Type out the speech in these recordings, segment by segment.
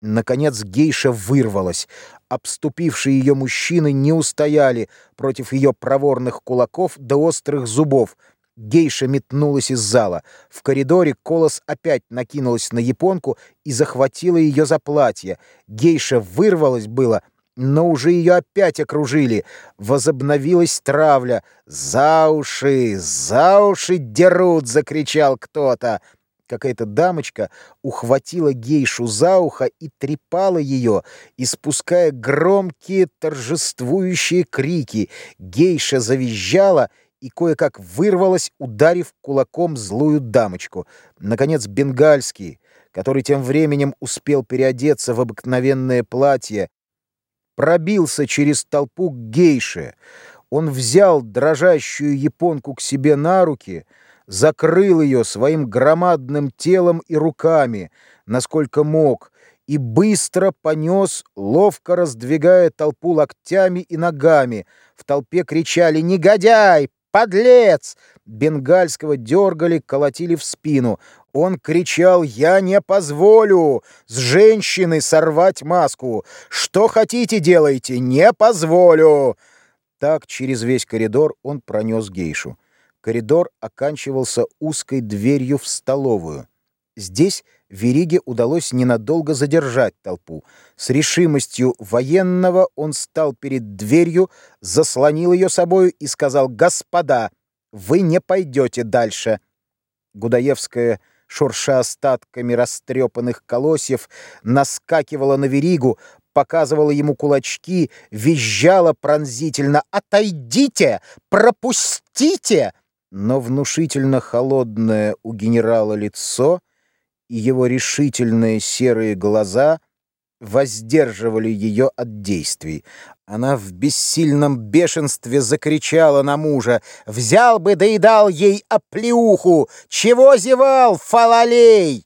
Наконец гейша вырвалась. Обступившие ее мужчины не устояли против ее проворных кулаков до острых зубов. Гейша метнулась из зала. В коридоре Колос опять накинулась на японку и захватила ее за платье. Гейша вырвалась было, но уже ее опять окружили. Возобновилась травля. «За уши! За уши дерут!» — закричал кто-то. Какая-то дамочка ухватила гейшу за ухо и трепала ее, испуская громкие торжествующие крики. Гейша завизжала и кое-как вырвалась, ударив кулаком злую дамочку. Наконец бенгальский, который тем временем успел переодеться в обыкновенное платье, пробился через толпу к гейше. Он взял дрожащую японку к себе на руки — закрыл ее своим громадным телом и руками, насколько мог, и быстро понес, ловко раздвигая толпу локтями и ногами. В толпе кричали «Негодяй! Подлец!» Бенгальского дергали, колотили в спину. Он кричал «Я не позволю с женщины сорвать маску! Что хотите делайте, не позволю!» Так через весь коридор он пронес гейшу. Коридор оканчивался узкой дверью в столовую. Здесь Вериге удалось ненадолго задержать толпу. С решимостью военного он стал перед дверью, заслонил ее собою и сказал «Господа, вы не пойдете дальше». Гудаевская, шурша остатками растрепанных колосьев, наскакивала на Веригу, показывала ему кулачки, визжала пронзительно «Отойдите! Пропустите!» Но внушительно холодное у генерала лицо и его решительные серые глаза воздерживали ее от действий. Она в бессильном бешенстве закричала на мужа. «Взял бы да и дал ей оплеуху! Чего зевал, фалалей?»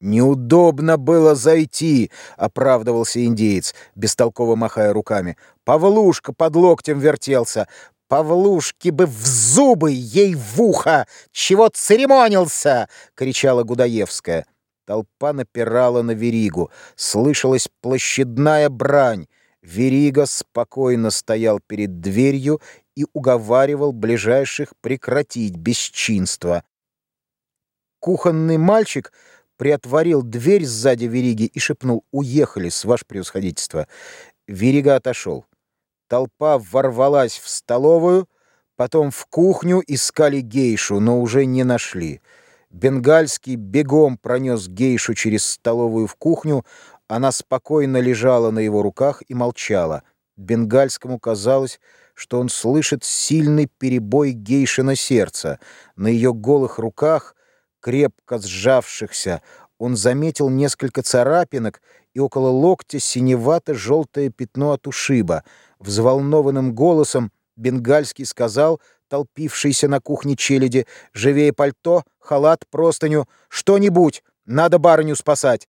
«Неудобно было зайти», — оправдывался индеец, бестолково махая руками. «Павлушка под локтем вертелся. Павлушки бы в зубы, ей в ухо! Чего церемонился!» — кричала Гудаевская. Толпа напирала на Веригу. Слышалась площадная брань. Верига спокойно стоял перед дверью и уговаривал ближайших прекратить бесчинство. Кухонный мальчик приотворил дверь сзади Вериги и шепнул «Уехали, с ваше превосходительство». Верига отошел. Толпа ворвалась в столовую, потом в кухню искали гейшу, но уже не нашли. Бенгальский бегом пронес гейшу через столовую в кухню, она спокойно лежала на его руках и молчала. Бенгальскому казалось, что он слышит сильный перебой гейшина сердца. На ее голых руках, крепко сжавшихся, он заметил несколько царапинок и около локтя синевато-желтое пятно от ушиба — Взволнованным голосом Бенгальский сказал, толпившийся на кухне челяди, «Живее пальто, халат, простыню, что-нибудь, надо барыню спасать».